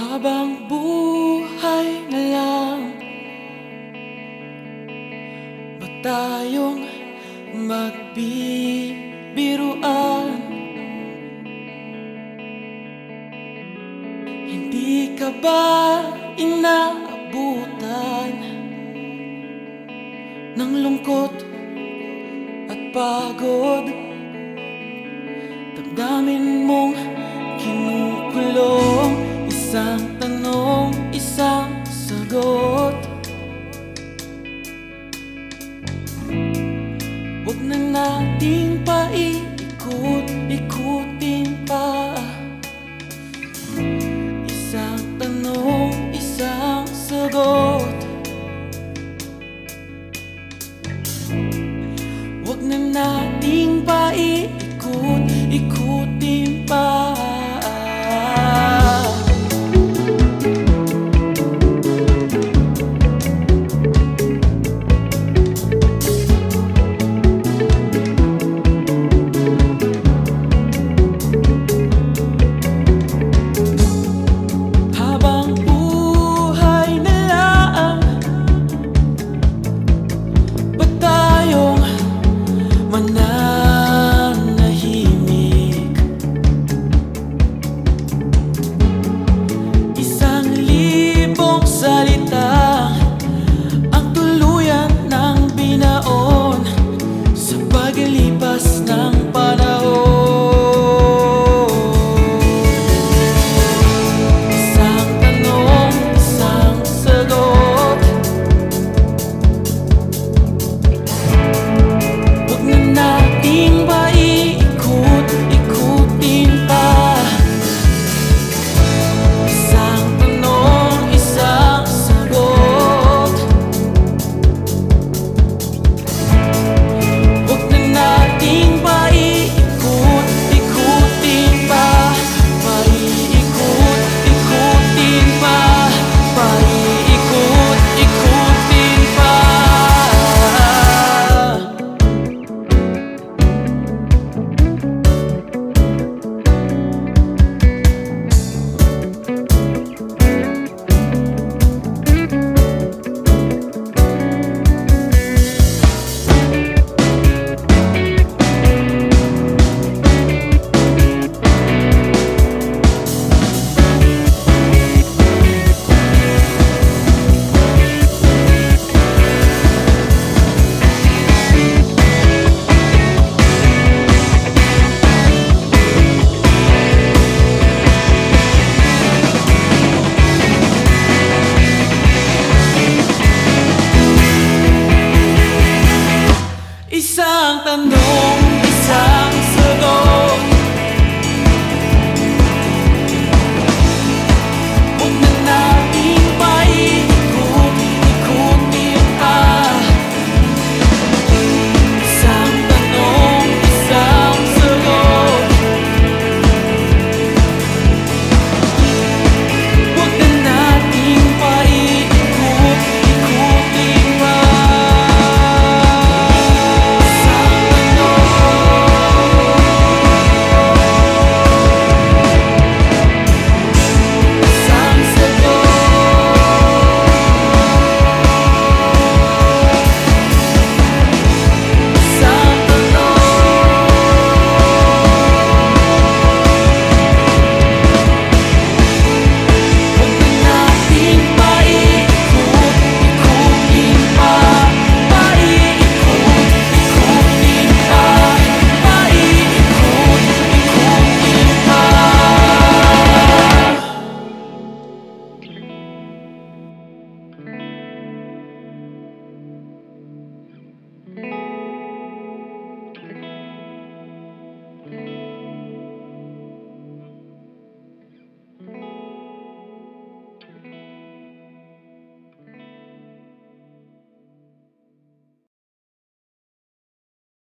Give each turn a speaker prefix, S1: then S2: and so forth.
S1: Habang buhay na lang Ba tayong magbibiruan? Hindi ka ba inaabutan Ng lungkot at pagod? Damdamin mong Isang tanong, isang sagot. Huwag na nating paikot-ikutin pa. Isang tanong, isang sagot. Huwag na nating paikot-ikutin and.